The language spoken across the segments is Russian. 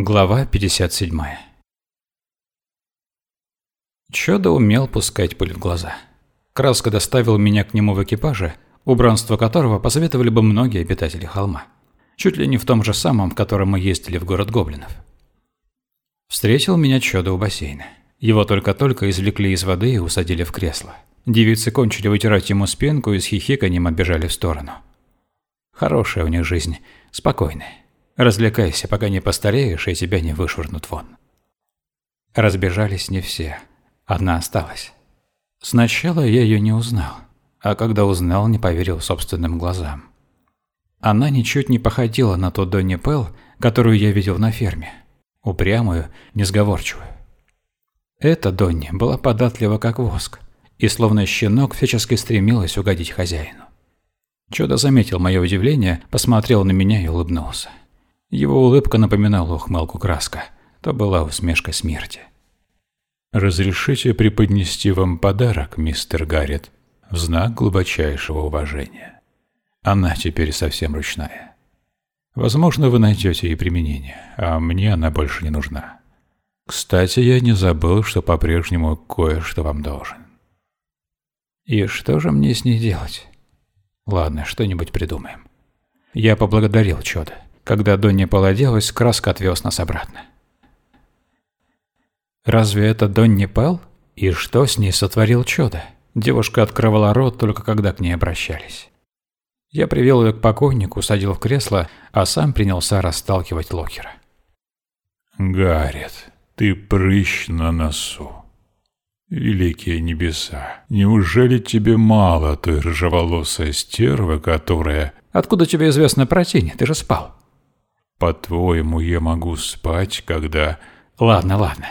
Глава 57 Чёдо умел пускать пыль в глаза. Краска доставил меня к нему в экипаже, убранство которого посоветовали бы многие обитатели холма. Чуть ли не в том же самом, в котором мы ездили в город гоблинов. Встретил меня Чёдо у бассейна. Его только-только извлекли из воды и усадили в кресло. Девицы кончили вытирать ему спинку и с хихиканьем отбежали в сторону. Хорошая у них жизнь, спокойная. Развлекайся, пока не постареешь, и тебя не вышвырнут вон. Разбежались не все. Одна осталась. Сначала я ее не узнал, а когда узнал, не поверил собственным глазам. Она ничуть не походила на ту Донни Пэл, которую я видел на ферме. Упрямую, несговорчивую. Эта Донни была податлива как воск, и словно щенок всячески стремилась угодить хозяину. Чудо заметил мое удивление, посмотрел на меня и улыбнулся. Его улыбка напоминала ухмылку краска. То была усмешка смерти. «Разрешите преподнести вам подарок, мистер Гаррет, в знак глубочайшего уважения. Она теперь совсем ручная. Возможно, вы найдете ей применение, а мне она больше не нужна. Кстати, я не забыл, что по-прежнему кое-что вам должен». «И что же мне с ней делать?» «Ладно, что-нибудь придумаем». Я поблагодарил Чода. Когда Донни полоделась, краска отвез нас обратно. Разве это Донни Пэл? И что с ней сотворил чудо? Девушка открывала рот только когда к ней обращались. Я привел ее к покойнику, садил в кресло, а сам принялся расталкивать Локера. «Гаррет, ты прыщ на носу. Великие небеса, неужели тебе мало той рыжеволосой стервы, которая...» «Откуда тебе известно про тени? Ты же спал». По-твоему, я могу спать, когда... Ладно, ладно.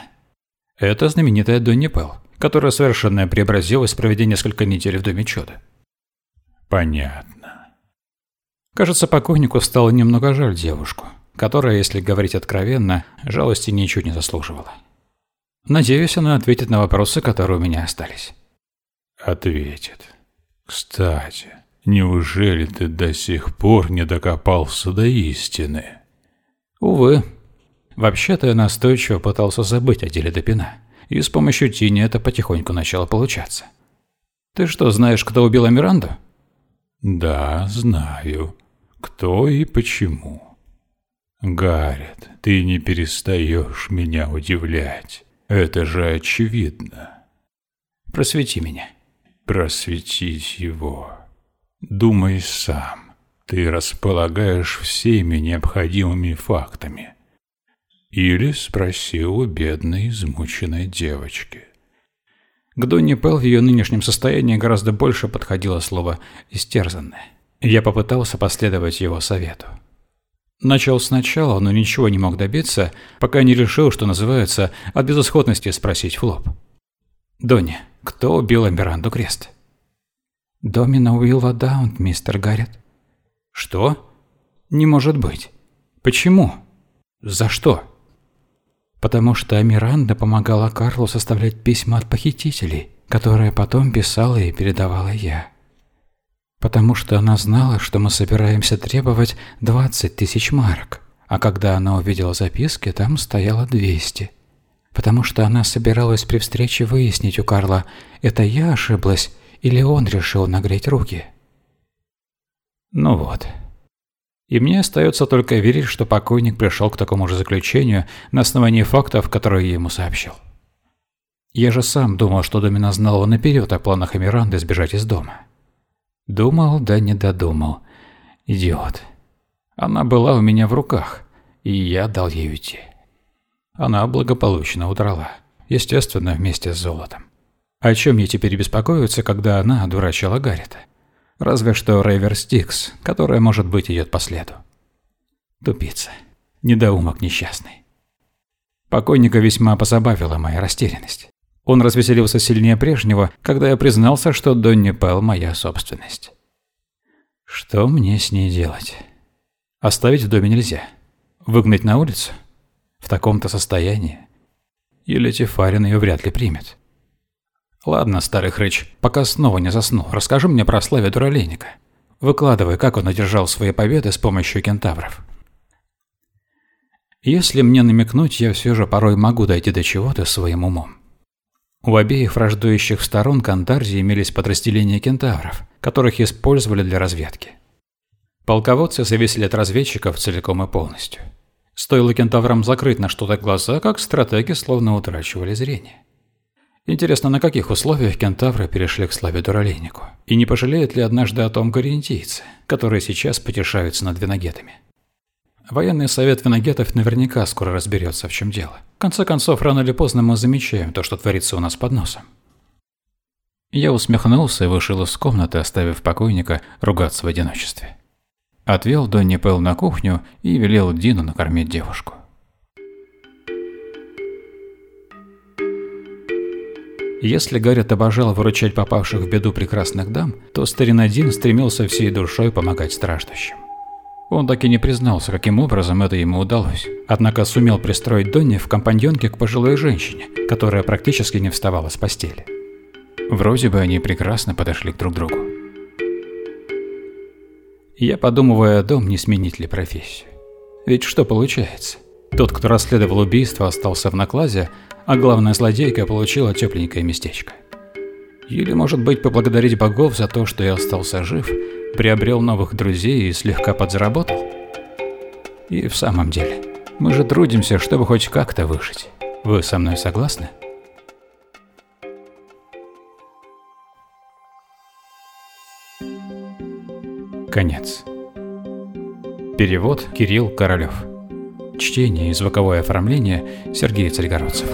Это знаменитая Донни Пэл, которая совершенно преобразилась, проведя несколько недель в Доме Чуда. Понятно. Кажется, покойнику стало немного жаль девушку, которая, если говорить откровенно, жалости ничуть не заслуживала. Надеюсь, она ответит на вопросы, которые у меня остались. Ответит. Кстати, неужели ты до сих пор не докопался до истины? Увы. Вообще-то я настойчиво пытался забыть о деле Допина, и с помощью тени это потихоньку начало получаться. Ты что, знаешь, кто убил Амиранду? Да, знаю. Кто и почему. Гаррет, ты не перестаешь меня удивлять. Это же очевидно. Просвети меня. Просветить его. Думай сам ты располагаешь всеми необходимыми фактами. Или спросил у бедной измученной девочки. К Донни Пэл в ее нынешнем состоянии гораздо больше подходило слово «истерзанное». Я попытался последовать его совету. Начал сначала, но ничего не мог добиться, пока не решил, что называется, от безысходности спросить в лоб. «Донни, кто убил Миранду Крест?» «Домина Уилла Даунт, мистер Гаррет», что? Не может быть. Почему? За что? Потому что Миранда помогала Карлу составлять письма от похитителей, которые потом писала и передавала я. Потому что она знала, что мы собираемся требовать 20 тысяч марок, а когда она увидела записки, там стояло 200. Потому что она собиралась при встрече выяснить у Карла, это я ошиблась или он решил нагреть руки. Ну вот. И мне остается только верить, что покойник пришел к такому же заключению на основании фактов, которые я ему сообщил. Я же сам думал, что Домина знала наперед о планах Эмиранды сбежать из дома. Думал, да не додумал. Идиот. Она была у меня в руках, и я дал ей уйти. Она благополучно удрала, естественно, вместе с золотом. О чем мне теперь беспокоиться, когда она одурачила Гаррита? Разве что Рейвер Стикс, которая, может быть, идет по следу. Тупица. Недоумок несчастный. Покойника весьма позабавила моя растерянность. Он развеселился сильнее прежнего, когда я признался, что Донни Пэл – моя собственность. Что мне с ней делать? Оставить в доме нельзя. Выгнать на улицу? В таком-то состоянии? Или Тифарин ее вряд ли примет. Ладно, старый хрыч, пока снова не заснул, расскажи мне про славе дуралейника. Выкладывай, как он одержал свои победы с помощью кентавров. Если мне намекнуть, я все же порой могу дойти до чего-то своим умом. У обеих враждующих сторон к Антарзе имелись подразделения кентавров, которых использовали для разведки. Полководцы зависели от разведчиков целиком и полностью. Стоило кентаврам закрыть на что-то глаза, как стратеги словно утрачивали зрение. Интересно, на каких условиях кентавры перешли к славе дуралейнику? И не пожалеют ли однажды о том кариентийцы, которые сейчас потешаются над виногетами? Военный совет виногетов наверняка скоро разберется, в чем дело. В конце концов, рано или поздно мы замечаем то, что творится у нас под носом. Я усмехнулся и вышел из комнаты, оставив покойника ругаться в одиночестве. Отвел Донни Пэл на кухню и велел Дину накормить девушку. Если Гаррет обожал выручать попавших в беду прекрасных дам, то старина Дин стремился всей душой помогать страждущим. Он так и не признался, каким образом это ему удалось. Однако сумел пристроить Донни в компаньонке к пожилой женщине, которая практически не вставала с постели. Вроде бы они прекрасно подошли друг к другу. Я подумываю о том, не сменить ли профессию. Ведь что получается? Тот, кто расследовал убийство, остался в накладе, а главная злодейка получила тепленькое местечко. Или, может быть, поблагодарить богов за то, что я остался жив, приобрел новых друзей и слегка подзаработал? И в самом деле, мы же трудимся, чтобы хоть как-то выжить. Вы со мной согласны? Конец. Перевод Кирилл Королёв. Чтение и звуковое оформление Сергей Царегородцев.